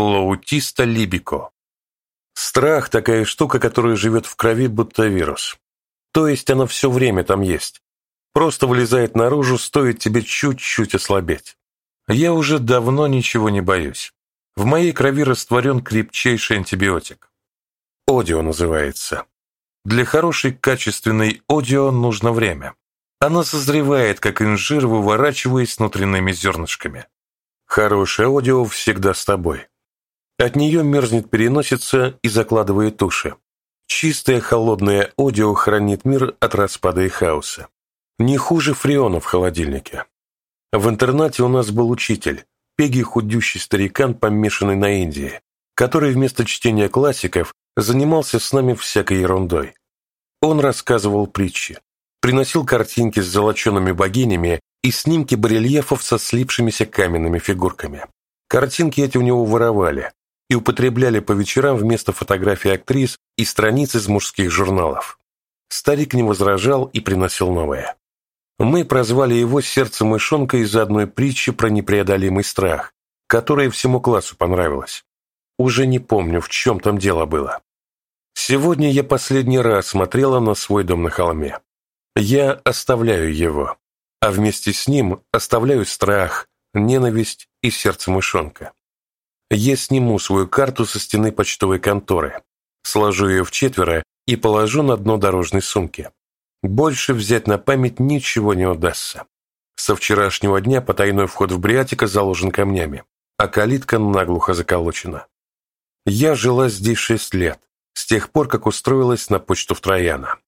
Флоутиста либико. Страх – такая штука, которая живет в крови, будто вирус. То есть она все время там есть. Просто вылезает наружу, стоит тебе чуть-чуть ослабеть. Я уже давно ничего не боюсь. В моей крови растворен крепчайший антибиотик. Одио называется. Для хорошей качественной одио нужно время. Она созревает, как инжир, выворачиваясь внутренними зернышками. Хорошее одио всегда с тобой. От нее мерзнет переносится и закладывает уши. Чистое холодное одио хранит мир от распада и хаоса. Не хуже фреона в холодильнике. В интернате у нас был учитель, пеги худющий старикан, помешанный на Индии, который вместо чтения классиков занимался с нами всякой ерундой. Он рассказывал притчи, приносил картинки с золочеными богинями и снимки барельефов со слипшимися каменными фигурками. Картинки эти у него воровали, и употребляли по вечерам вместо фотографий актрис и страниц из мужских журналов. Старик не возражал и приносил новое. Мы прозвали его «сердце мышонка» из-за одной притчи про непреодолимый страх, которая всему классу понравилась. Уже не помню, в чем там дело было. Сегодня я последний раз смотрела на свой дом на холме. Я оставляю его, а вместе с ним оставляю страх, ненависть и сердце мышонка. Я сниму свою карту со стены почтовой конторы, сложу ее в четверо и положу на дно дорожной сумки. Больше взять на память ничего не удастся. Со вчерашнего дня потайной вход в Бриатика заложен камнями, а калитка наглухо заколочена. Я жила здесь шесть лет, с тех пор, как устроилась на почту в Трояна.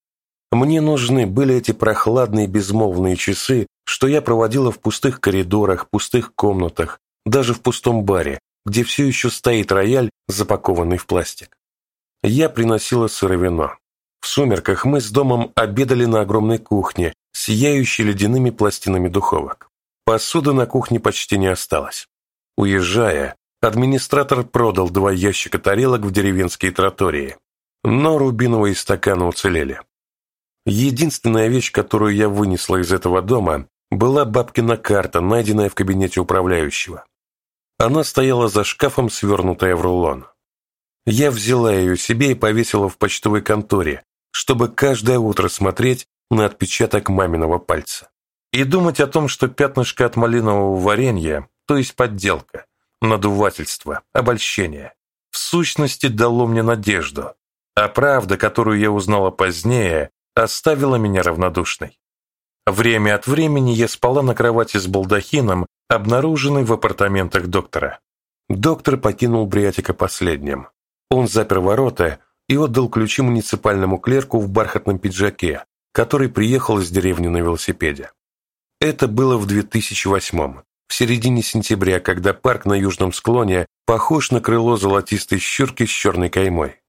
Мне нужны были эти прохладные безмолвные часы, что я проводила в пустых коридорах, пустых комнатах, даже в пустом баре, где все еще стоит рояль, запакованный в пластик. Я приносила сыровино. В сумерках мы с домом обедали на огромной кухне, сияющей ледяными пластинами духовок. Посуды на кухне почти не осталось. Уезжая, администратор продал два ящика тарелок в деревенские тротории, но рубиновые стаканы уцелели. Единственная вещь, которую я вынесла из этого дома, была бабкина карта, найденная в кабинете управляющего. Она стояла за шкафом, свернутая в рулон. Я взяла ее себе и повесила в почтовой конторе, чтобы каждое утро смотреть на отпечаток маминого пальца. И думать о том, что пятнышко от малинового варенья, то есть подделка, надувательство, обольщение, в сущности дало мне надежду, а правда, которую я узнала позднее, оставила меня равнодушной. Время от времени я спала на кровати с балдахином, обнаруженный в апартаментах доктора. Доктор покинул Бриатика последним. Он запер ворота и отдал ключи муниципальному клерку в бархатном пиджаке, который приехал из деревни на велосипеде. Это было в 2008 в середине сентября, когда парк на южном склоне похож на крыло золотистой щурки с черной каймой.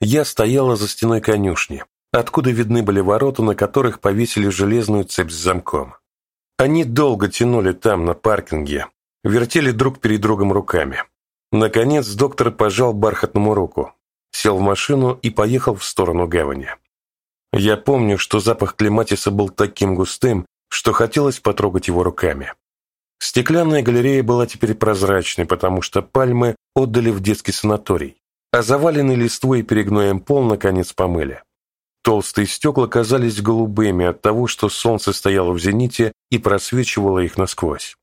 Я стояла за стеной конюшни, откуда видны были ворота, на которых повесили железную цепь с замком. Они долго тянули там, на паркинге, вертели друг перед другом руками. Наконец доктор пожал бархатному руку, сел в машину и поехал в сторону гавани. Я помню, что запах клематиса был таким густым, что хотелось потрогать его руками. Стеклянная галерея была теперь прозрачной, потому что пальмы отдали в детский санаторий, а заваленный листвой и перегноем пол наконец помыли. Толстые стекла казались голубыми от того, что солнце стояло в зените и просвечивало их насквозь.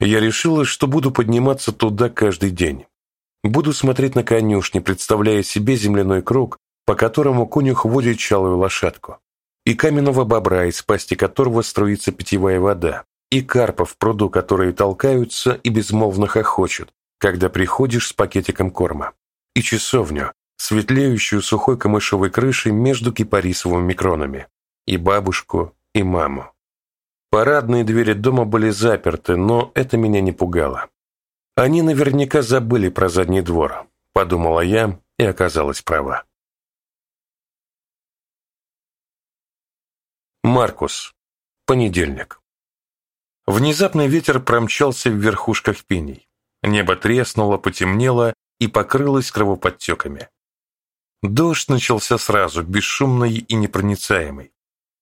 Я решила, что буду подниматься туда каждый день. Буду смотреть на конюшни, представляя себе земляной круг, по которому конюх водит чалую лошадку, и каменного бобра, из пасти которого струится питьевая вода, и карпа в пруду, которые толкаются и безмолвно хохочут, когда приходишь с пакетиком корма, и часовню, светлеющую сухой камышовой крышей между кипарисовыми кронами, и бабушку, и маму. Парадные двери дома были заперты, но это меня не пугало. Они наверняка забыли про задний двор, подумала я и оказалась права. Маркус. Понедельник. Внезапный ветер промчался в верхушках пеней. Небо треснуло, потемнело и покрылось кровоподтеками. Дождь начался сразу, бесшумный и непроницаемый.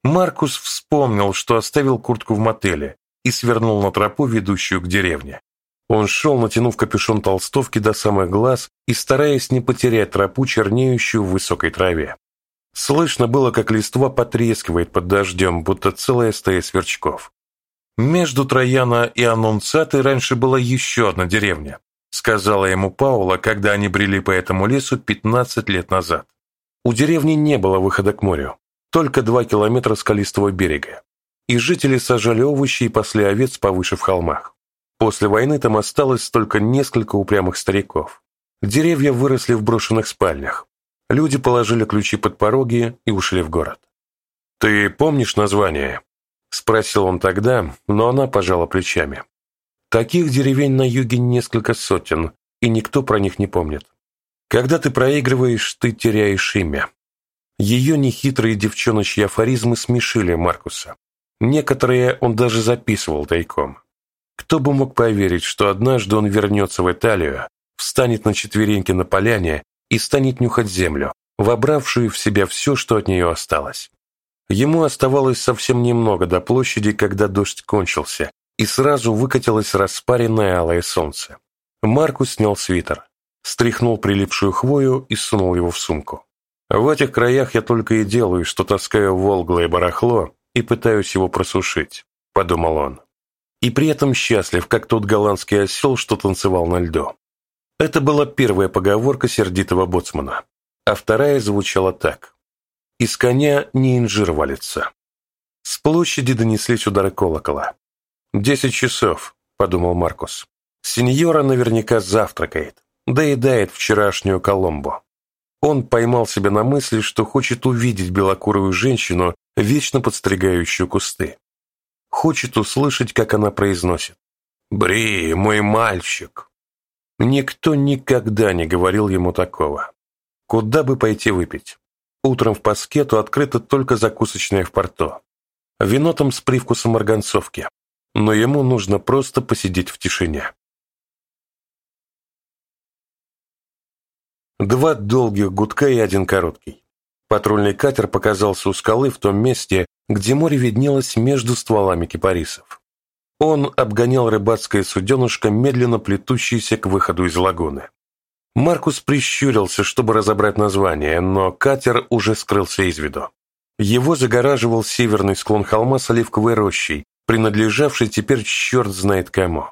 Маркус вспомнил, что оставил куртку в мотеле и свернул на тропу, ведущую к деревне. Он шел, натянув капюшон толстовки до самых глаз и стараясь не потерять тропу, чернеющую в высокой траве. Слышно было, как листва потрескивает под дождем, будто целая стая сверчков. Между Трояна и Анонцатой раньше была еще одна деревня, сказала ему Паула, когда они брели по этому лесу 15 лет назад. У деревни не было выхода к морю, только два километра скалистого берега, и жители сажали овощи и пасли овец повыше в холмах. После войны там осталось только несколько упрямых стариков. Деревья выросли в брошенных спальнях. Люди положили ключи под пороги и ушли в город. «Ты помнишь название?» – спросил он тогда, но она пожала плечами. Таких деревень на юге несколько сотен, и никто про них не помнит. Когда ты проигрываешь, ты теряешь имя. Ее нехитрые девчоночьи афоризмы смешили Маркуса. Некоторые он даже записывал тайком. Кто бы мог поверить, что однажды он вернется в Италию, встанет на четвереньки на поляне и станет нюхать землю, вобравшую в себя все, что от нее осталось. Ему оставалось совсем немного до площади, когда дождь кончился, и сразу выкатилось распаренное алое солнце. Маркус снял свитер, стряхнул прилипшую хвою и сунул его в сумку. В этих краях я только и делаю, что таскаю волглое барахло и пытаюсь его просушить, подумал он. И при этом счастлив, как тот голландский осел, что танцевал на льду. Это была первая поговорка сердитого боцмана, а вторая звучала так. «Из коня не инжир валится». С площади донеслись удары колокола. «Десять часов», — подумал Маркус. «Сеньора наверняка завтракает, доедает вчерашнюю Коломбо». Он поймал себя на мысли, что хочет увидеть белокурую женщину, вечно подстригающую кусты. Хочет услышать, как она произносит. «Бри, мой мальчик!» Никто никогда не говорил ему такого. Куда бы пойти выпить? Утром в Паскету открыто только закусочная в порту. Вино там с привкусом марганцовки. Но ему нужно просто посидеть в тишине. Два долгих гудка и один короткий. Патрульный катер показался у скалы в том месте, где море виднелось между стволами кипарисов. Он обгонял рыбацкое суденышко, медленно плетущееся к выходу из лагуны. Маркус прищурился, чтобы разобрать название, но катер уже скрылся из виду. Его загораживал северный склон холма с оливковой рощей, принадлежавший теперь черт знает кому.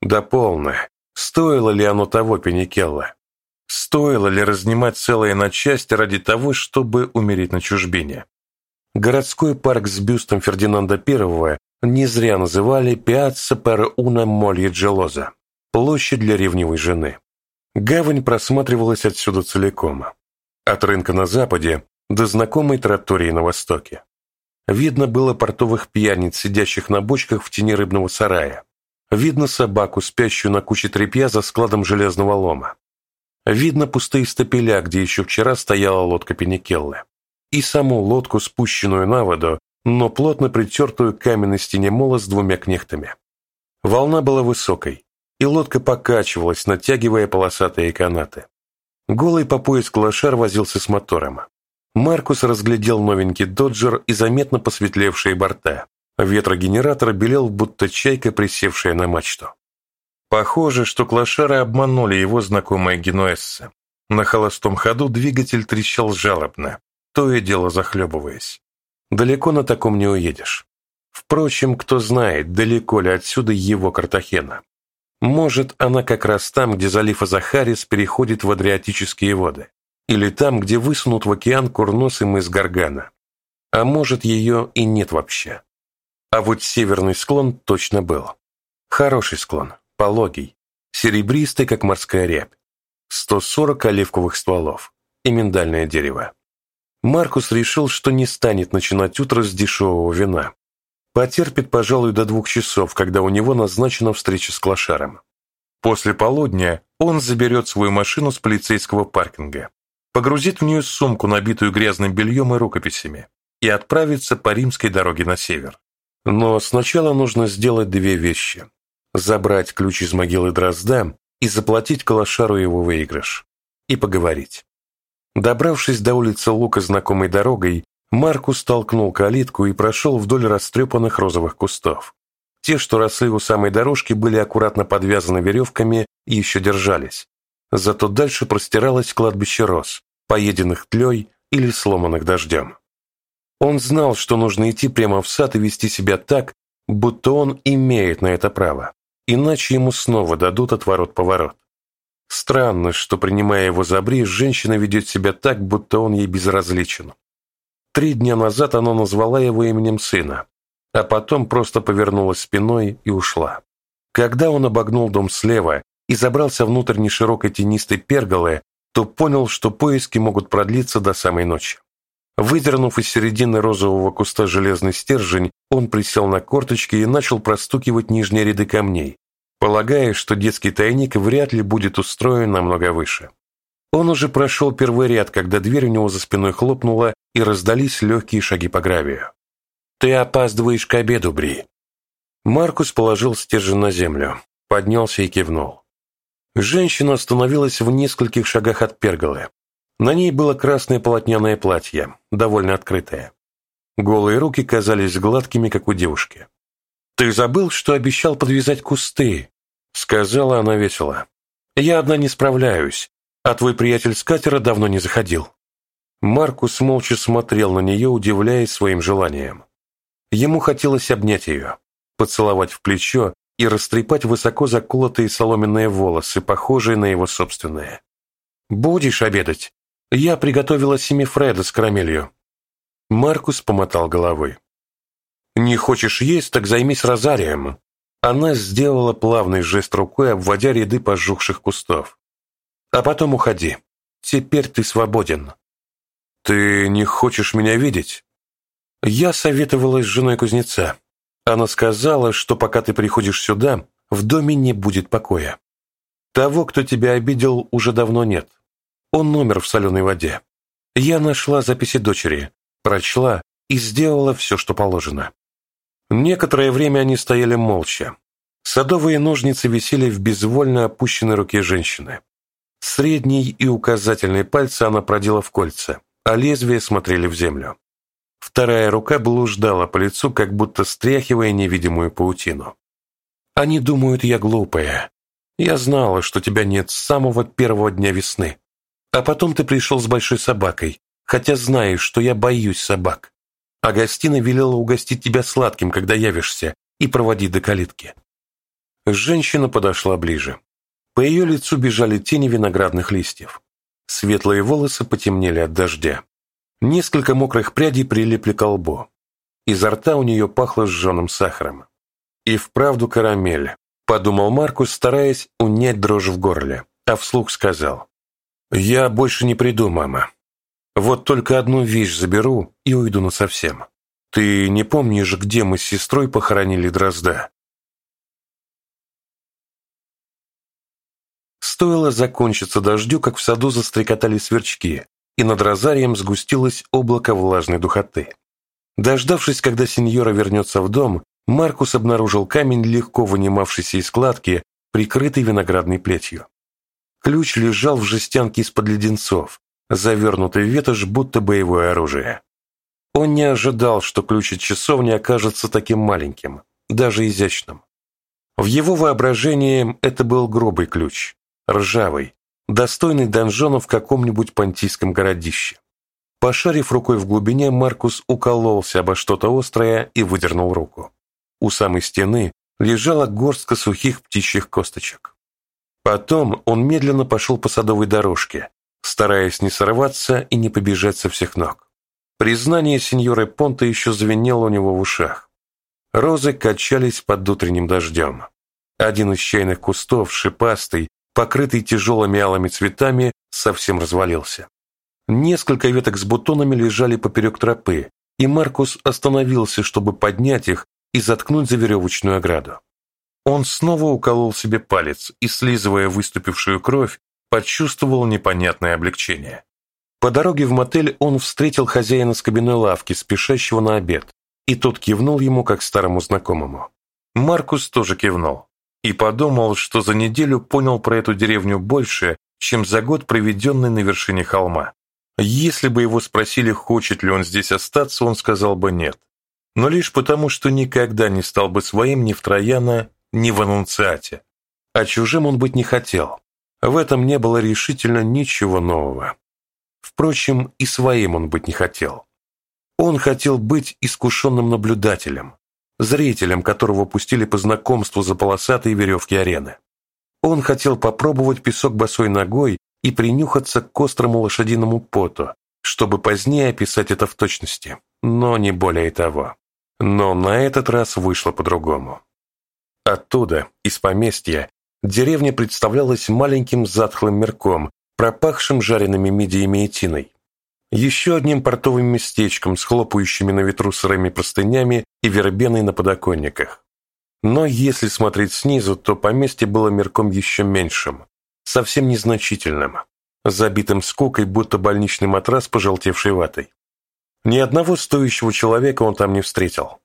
Да полно. Стоило ли оно того Пеникелла? Стоило ли разнимать целое на части ради того, чтобы умереть на чужбине? Городской парк с бюстом Фердинанда I не зря называли Пиаццо пер уна Молье Джелоза – площадь для ревнивой жены. Гавань просматривалась отсюда целиком. От рынка на западе до знакомой тротории на востоке. Видно было портовых пьяниц, сидящих на бочках в тени рыбного сарая. Видно собаку, спящую на куче тряпья за складом железного лома. Видно пустые стапеля, где еще вчера стояла лодка Пеникеллы. И саму лодку, спущенную на воду, но плотно притертую к каменной стене мола с двумя кнехтами. Волна была высокой, и лодка покачивалась, натягивая полосатые канаты. Голый по пояс клошар возился с мотором. Маркус разглядел новенький «Доджер» и заметно посветлевшие борта. Ветрогенератор белел, будто чайка, присевшая на мачту. Похоже, что клошары обманули его знакомые генуэзцы. На холостом ходу двигатель трещал жалобно, то и дело захлебываясь. Далеко на таком не уедешь. Впрочем, кто знает, далеко ли отсюда его Картахена. Может, она как раз там, где залив Азахарис переходит в Адриатические воды. Или там, где высунут в океан курносый мыс Гаргана. А может, ее и нет вообще. А вот северный склон точно был. Хороший склон, пологий, серебристый, как морская рябь. 140 оливковых стволов и миндальное дерево. Маркус решил, что не станет начинать утро с дешевого вина. Потерпит, пожалуй, до двух часов, когда у него назначена встреча с Клашаром. После полудня он заберет свою машину с полицейского паркинга, погрузит в нее сумку, набитую грязным бельем и рукописями, и отправится по римской дороге на север. Но сначала нужно сделать две вещи. Забрать ключ из могилы Дрозда и заплатить Калашару его выигрыш. И поговорить. Добравшись до улицы Лука знакомой дорогой, Маркус толкнул калитку и прошел вдоль растрепанных розовых кустов. Те, что росли у самой дорожки, были аккуратно подвязаны веревками и еще держались. Зато дальше простиралось кладбище роз, поеденных тлей или сломанных дождем. Он знал, что нужно идти прямо в сад и вести себя так, будто он имеет на это право, иначе ему снова дадут отворот-поворот. Странно, что, принимая его за бриз, женщина ведет себя так, будто он ей безразличен. Три дня назад она назвала его именем сына, а потом просто повернулась спиной и ушла. Когда он обогнул дом слева и забрался внутрь неширокой тенистой перголы, то понял, что поиски могут продлиться до самой ночи. Выдернув из середины розового куста железный стержень, он присел на корточки и начал простукивать нижние ряды камней, полагая, что детский тайник вряд ли будет устроен намного выше. Он уже прошел первый ряд, когда дверь у него за спиной хлопнула и раздались легкие шаги по гравию. «Ты опаздываешь к обеду, Бри». Маркус положил стержень на землю, поднялся и кивнул. Женщина остановилась в нескольких шагах от перголы, на ней было красное полотняное платье, довольно открытое. Голые руки казались гладкими, как у девушки. «Ты забыл, что обещал подвязать кусты?» — сказала она весело. «Я одна не справляюсь, а твой приятель с катера давно не заходил». Маркус молча смотрел на нее, удивляясь своим желанием. Ему хотелось обнять ее, поцеловать в плечо и растрепать высоко заколотые соломенные волосы, похожие на его собственные. «Будешь обедать?» Я приготовила семифреда с карамелью. Маркус помотал головой. Не хочешь есть, так займись розарием. Она сделала плавный жест рукой, обводя ряды пожухших кустов. А потом уходи. Теперь ты свободен. Ты не хочешь меня видеть? Я советовалась с женой кузнеца. Она сказала, что пока ты приходишь сюда, в доме не будет покоя. Того, кто тебя обидел, уже давно нет. Он умер в соленой воде. Я нашла записи дочери, прочла и сделала все, что положено. Некоторое время они стояли молча. Садовые ножницы висели в безвольно опущенной руке женщины. Средний и указательный пальцы она продела в кольца, а лезвия смотрели в землю. Вторая рука блуждала по лицу, как будто стряхивая невидимую паутину. «Они думают, я глупая. Я знала, что тебя нет с самого первого дня весны. А потом ты пришел с большой собакой, хотя знаешь, что я боюсь собак. Агастина велела угостить тебя сладким, когда явишься, и проводить до калитки». Женщина подошла ближе. По ее лицу бежали тени виноградных листьев. Светлые волосы потемнели от дождя. Несколько мокрых прядей прилипли к лбу. Изо рта у нее пахло сжженным сахаром. «И вправду карамель», — подумал Маркус, стараясь унять дрожь в горле, а вслух сказал. «Я больше не приду, мама. Вот только одну вещь заберу и уйду насовсем. Ты не помнишь, где мы с сестрой похоронили Дрозда?» Стоило закончиться дождю, как в саду застрекотали сверчки, и над розарием сгустилось облако влажной духоты. Дождавшись, когда сеньора вернется в дом, Маркус обнаружил камень, легко вынимавшийся из складки, прикрытый виноградной плетью. Ключ лежал в жестянке из-под леденцов, завернутый в ветошь, будто боевое оружие. Он не ожидал, что ключ от часовни окажется таким маленьким, даже изящным. В его воображении это был грубый ключ, ржавый, достойный донжона в каком-нибудь понтийском городище. Пошарив рукой в глубине, Маркус укололся обо что-то острое и выдернул руку. У самой стены лежала горстка сухих птичьих косточек. Потом он медленно пошел по садовой дорожке, стараясь не сорваться и не побежать со всех ног. Признание сеньоры Понта еще звенело у него в ушах. Розы качались под утренним дождем. Один из чайных кустов, шипастый, покрытый тяжелыми алыми цветами, совсем развалился. Несколько веток с бутонами лежали поперек тропы, и Маркус остановился, чтобы поднять их и заткнуть за веревочную ограду. Он снова уколол себе палец и, слизывая выступившую кровь, почувствовал непонятное облегчение. По дороге в мотель он встретил хозяина с кабиной лавки, спешащего на обед, и тот кивнул ему как старому знакомому. Маркус тоже кивнул и подумал, что за неделю понял про эту деревню больше, чем за год, проведенный на вершине холма. Если бы его спросили, хочет ли он здесь остаться, он сказал бы нет. но лишь потому, что никогда не стал бы своим ни в Трояна, ни в Аннунциате. А чужим он быть не хотел. В этом не было решительно ничего нового. Впрочем, и своим он быть не хотел. Он хотел быть искушенным наблюдателем, зрителем, которого пустили по знакомству за полосатые веревки арены. Он хотел попробовать песок босой ногой и принюхаться к острому лошадиному поту, чтобы позднее описать это в точности, но не более того. Но на этот раз вышло по-другому. Оттуда, из поместья, деревня представлялась маленьким затхлым мерком, пропахшим жареными мидиями и тиной. Еще одним портовым местечком с хлопающими на ветру сырыми простынями и вербеной на подоконниках. Но если смотреть снизу, то поместье было мерком еще меньшим, совсем незначительным, забитым скукой, будто больничный матрас, пожелтевшей ватой. Ни одного стоящего человека он там не встретил.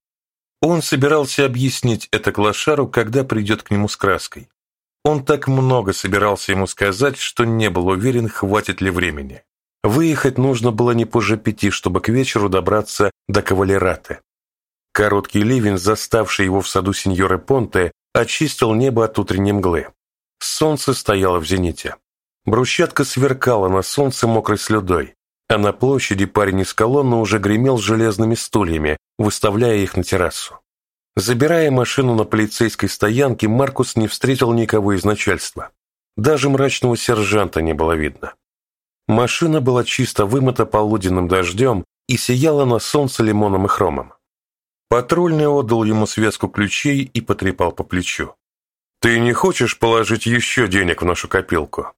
Он собирался объяснить это Клашару, когда придет к нему с краской. Он так много собирался ему сказать, что не был уверен, хватит ли времени. Выехать нужно было не позже пяти, чтобы к вечеру добраться до кавалераты. Короткий ливень, заставший его в саду сеньоры Понте, очистил небо от утренней мглы. Солнце стояло в зените. Брусчатка сверкала на солнце мокрой слюдой, а на площади парень из колонны уже гремел железными стульями, выставляя их на террасу. Забирая машину на полицейской стоянке, Маркус не встретил никого из начальства. Даже мрачного сержанта не было видно. Машина была чисто вымыта полуденным дождем и сияла на солнце лимоном и хромом. Патрульный отдал ему связку ключей и потрепал по плечу. «Ты не хочешь положить еще денег в нашу копилку?»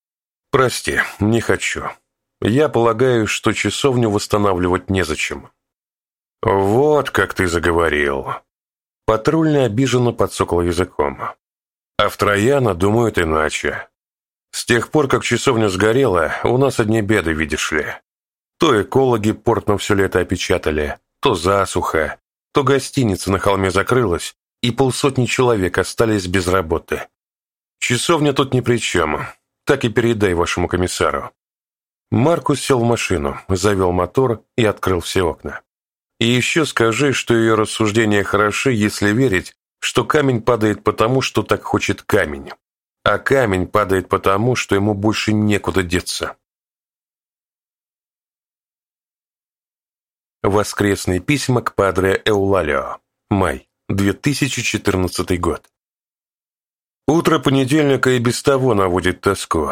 «Прости, не хочу. Я полагаю, что часовню восстанавливать незачем». «Вот как ты заговорил». Патрульный обиженно подсокал языком. А в Трояна думают иначе. С тех пор, как часовня сгорела, у нас одни беды, видишь ли. То экологи портно все лето опечатали, то засуха, то гостиница на холме закрылась, и полсотни человек остались без работы. Часовня тут ни при чем, так и передай вашему комиссару. Маркус сел в машину, завел мотор и открыл все окна. И еще скажи, что ее рассуждения хороши, если верить, что камень падает потому, что так хочет камень, а камень падает потому, что ему больше некуда деться. Воскресные письма к Падре Эулалио. Май, 2014 год. Утро понедельника и без того наводит тоску.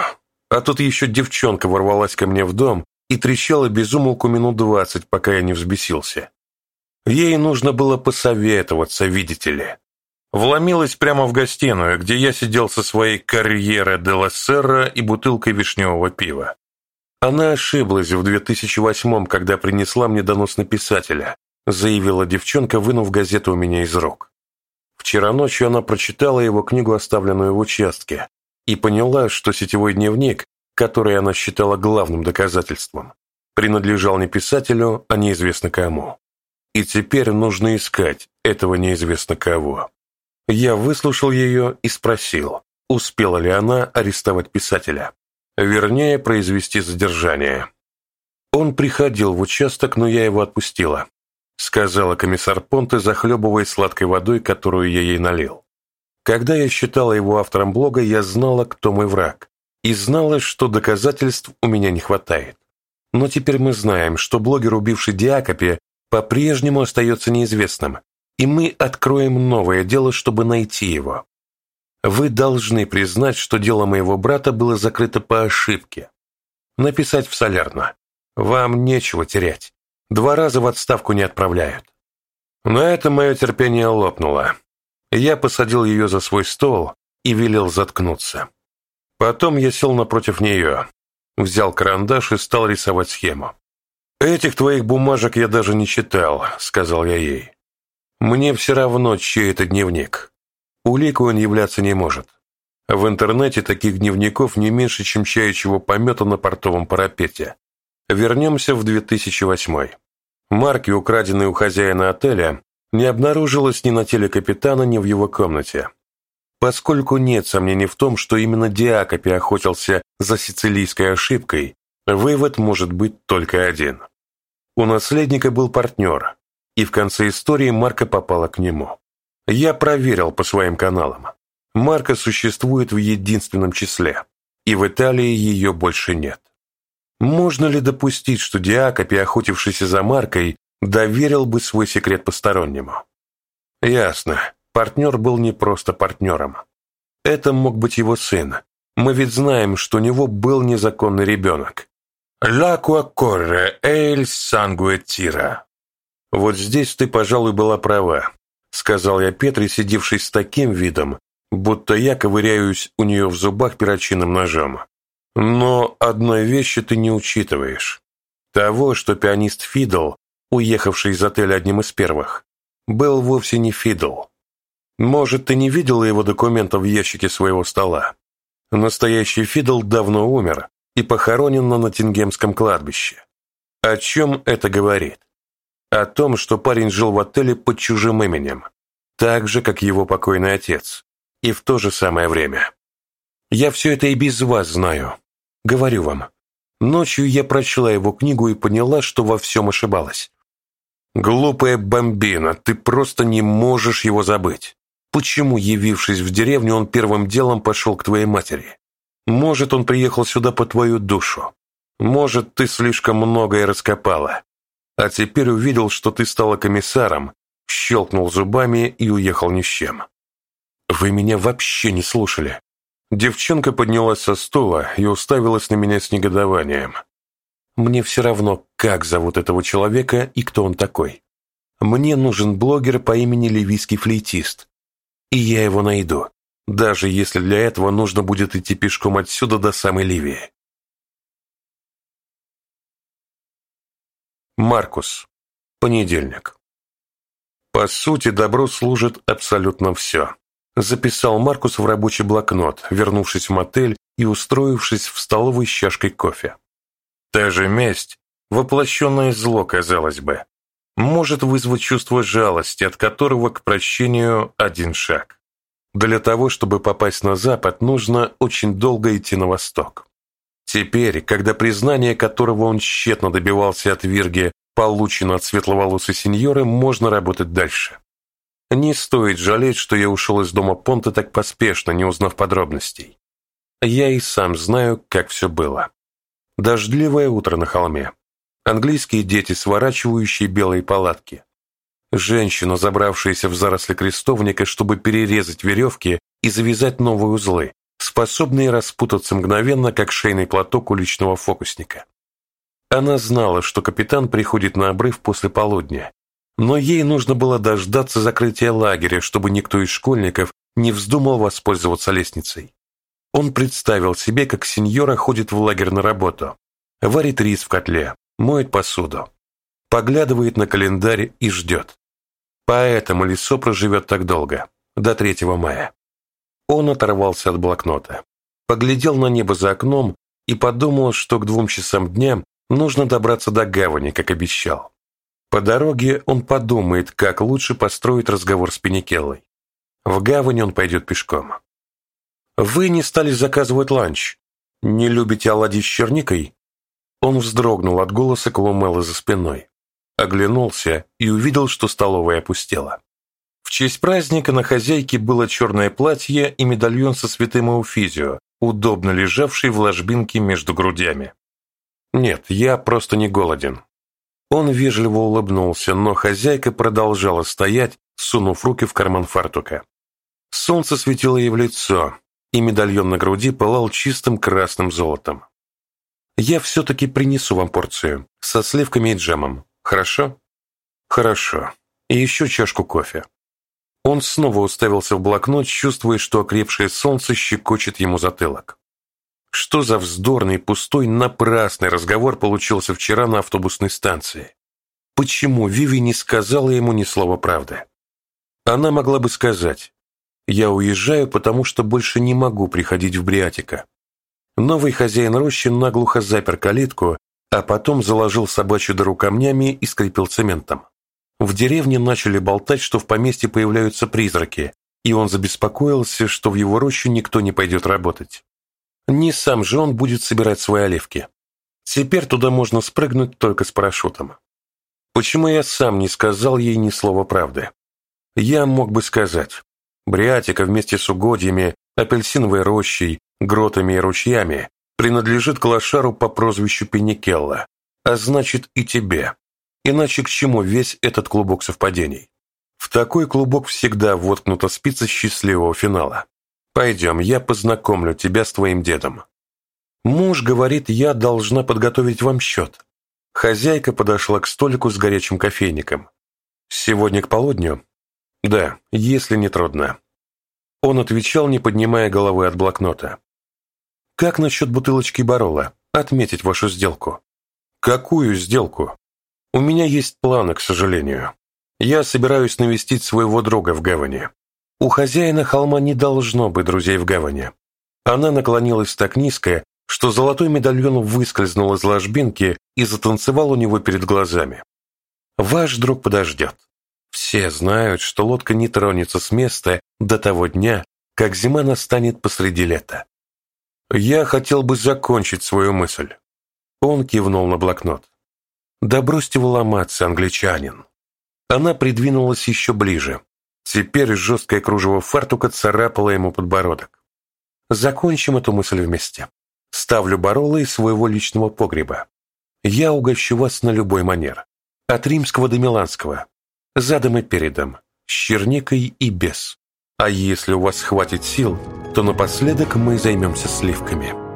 А тут еще девчонка ворвалась ко мне в дом и трещала безумолку минут двадцать, пока я не взбесился. Ей нужно было посоветоваться, видите ли. Вломилась прямо в гостиную, где я сидел со своей карьерой де ла и бутылкой вишневого пива. Она ошиблась в 2008-м, когда принесла мне донос на писателя, заявила девчонка, вынув газету у меня из рук. Вчера ночью она прочитала его книгу, оставленную в участке, и поняла, что сетевой дневник, который она считала главным доказательством, принадлежал не писателю, а неизвестно кому. И теперь нужно искать этого неизвестно кого. Я выслушал ее и спросил, успела ли она арестовать писателя. Вернее, произвести задержание. Он приходил в участок, но я его отпустила, сказала комиссар Понте, захлебывая сладкой водой, которую я ей налил. Когда я считала его автором блога, я знала, кто мой враг, и знала, что доказательств у меня не хватает. Но теперь мы знаем, что блогер, убивший Диакопе, по-прежнему остается неизвестным, и мы откроем новое дело, чтобы найти его. Вы должны признать, что дело моего брата было закрыто по ошибке. Написать в Солярно. Вам нечего терять. Два раза в отставку не отправляют. На этом мое терпение лопнуло. Я посадил ее за свой стол и велел заткнуться. Потом я сел напротив нее, взял карандаш и стал рисовать схему. «Этих твоих бумажек я даже не читал», — сказал я ей. «Мне все равно, чей это дневник. Уликой он являться не может. В интернете таких дневников не меньше, чем чаячьего помета на портовом парапете. Вернемся в 2008 Марки, украденные у хозяина отеля, не обнаружилось ни на теле капитана, ни в его комнате. Поскольку нет сомнений в том, что именно Диакопи охотился за сицилийской ошибкой, вывод может быть только один. У наследника был партнер, и в конце истории Марка попала к нему. Я проверил по своим каналам. Марка существует в единственном числе, и в Италии ее больше нет. Можно ли допустить, что Диакопи, охотившийся за Маркой, доверил бы свой секрет постороннему? Ясно. Партнер был не просто партнером. Это мог быть его сын. Мы ведь знаем, что у него был незаконный ребенок. «L'acqua corre, эль sangue tira». «Вот здесь ты, пожалуй, была права», — сказал я Петре, сидевший с таким видом, будто я ковыряюсь у нее в зубах перочинным ножом. Но одной вещи ты не учитываешь. Того, что пианист Фидл, уехавший из отеля одним из первых, был вовсе не Фидл. Может, ты не видела его документов в ящике своего стола? Настоящий Фидл давно умер и похоронен на Ноттингемском кладбище. О чем это говорит? О том, что парень жил в отеле под чужим именем, так же, как его покойный отец, и в то же самое время. Я все это и без вас знаю. Говорю вам. Ночью я прочла его книгу и поняла, что во всем ошибалась. Глупая бомбина, ты просто не можешь его забыть. Почему, явившись в деревню, он первым делом пошел к твоей матери? Может, он приехал сюда по твою душу. Может, ты слишком многое раскопала. А теперь увидел, что ты стала комиссаром, щелкнул зубами и уехал ни с чем. Вы меня вообще не слушали. Девчонка поднялась со стула и уставилась на меня с негодованием. Мне все равно, как зовут этого человека и кто он такой. Мне нужен блогер по имени Ливийский флейтист. И я его найду, даже если для этого нужно будет идти пешком отсюда до самой Ливии. Маркус. Понедельник. По сути, добро служит абсолютно все записал Маркус в рабочий блокнот, вернувшись в мотель и устроившись в столовой с чашкой кофе. Та же месть, воплощенное зло, казалось бы, может вызвать чувство жалости, от которого к прощению один шаг. Для того, чтобы попасть на Запад, нужно очень долго идти на восток. Теперь, когда признание которого он тщетно добивался от Вирги получено от светловолосой сеньоры, можно работать дальше. Не стоит жалеть, что я ушел из дома Понта так поспешно, не узнав подробностей. Я и сам знаю, как все было. Дождливое утро на холме. Английские дети, сворачивающие белые палатки. Женщина, забравшаяся в заросли крестовника, чтобы перерезать веревки и завязать новые узлы, способные распутаться мгновенно, как шейный платок уличного фокусника. Она знала, что капитан приходит на обрыв после полудня, но ей нужно было дождаться закрытия лагеря, чтобы никто из школьников не вздумал воспользоваться лестницей. Он представил себе, как сеньора ходит в лагерь на работу, варит рис в котле, моет посуду, поглядывает на календарь и ждет. Поэтому Лисо проживет так долго, до 3 мая. Он оторвался от блокнота, поглядел на небо за окном и подумал, что к двум часам дня нужно добраться до гавани, как обещал. По дороге он подумает, как лучше построить разговор с Пеникеллой. В гавань он пойдет пешком. «Вы не стали заказывать ланч. Не любите оладьи с черникой?» Он вздрогнул от голоса Клумеллы за спиной, оглянулся и увидел, что столовая опустела. В честь праздника на хозяйке было черное платье и медальон со святым Эуфизио, удобно лежавший в ложбинке между грудями. «Нет, я просто не голоден», он вежливо улыбнулся, но хозяйка продолжала стоять, сунув руки в карман фартука. Солнце светило ей в лицо, и медальон на груди пылал чистым красным золотом. «Я все-таки принесу вам порцию, со сливками и джемом, хорошо?» «Хорошо. И еще чашку кофе». Он снова уставился в блокнот, чувствуя, что окрепшее солнце щекочет ему затылок. Что за вздорный, пустой, напрасный разговор получился вчера на автобусной станции? Почему Виви не сказала ему ни слова правды? Она могла бы сказать, «Я уезжаю, потому что больше не могу приходить в Бриатика». Новый хозяин рощи наглухо запер калитку, а потом заложил собачью дыру камнями и скрепил цементом. В деревне начали болтать, что в поместье появляются призраки, и он забеспокоился, что в его рощу никто не пойдет работать. Не сам же он будет собирать свои оливки. Теперь туда можно спрыгнуть только с парашютом. Почему я сам не сказал ей ни слова правды? Я мог бы сказать, Бриатика вместе с угодьями, апельсиновой рощей, гротами и ручьями принадлежит Клашару по прозвищу Пеникелла, а значит и тебе. Иначе к чему весь этот клубок совпадений? В такой клубок всегда воткнута спица счастливого финала. Пойдем, я познакомлю тебя с твоим дедом. Муж говорит, я должна подготовить вам счет. Хозяйка подошла к столику с горячим кофейником. Сегодня к полудню? Да, если не трудно. Он отвечал, не поднимая головы от блокнота. Как насчет бутылочки Барола? Отметить вашу сделку. Какую сделку? У меня есть планы, к сожалению. Я собираюсь навестить своего друга в гавани. У хозяина холма не должно быть друзей в гавани. Она наклонилась так низко, что золотой медальон выскользнул из ложбинки и затанцевал у него перед глазами. Ваш друг подождет. Все знают, что лодка не тронется с места до того дня, как зима настанет посреди лета. Я хотел бы закончить свою мысль. Он кивнул на блокнот. «Да бросьте вы ломаться, англичанин!» Она придвинулась еще ближе. Теперь жесткое кружево фартука царапало ему подбородок. «Закончим эту мысль вместе. Ставлю баролы из своего личного погреба. Я угощу вас на любой манер. От римского до миланского. Задом и передом. С черникой и без. А если у вас хватит сил, то напоследок мы займемся сливками».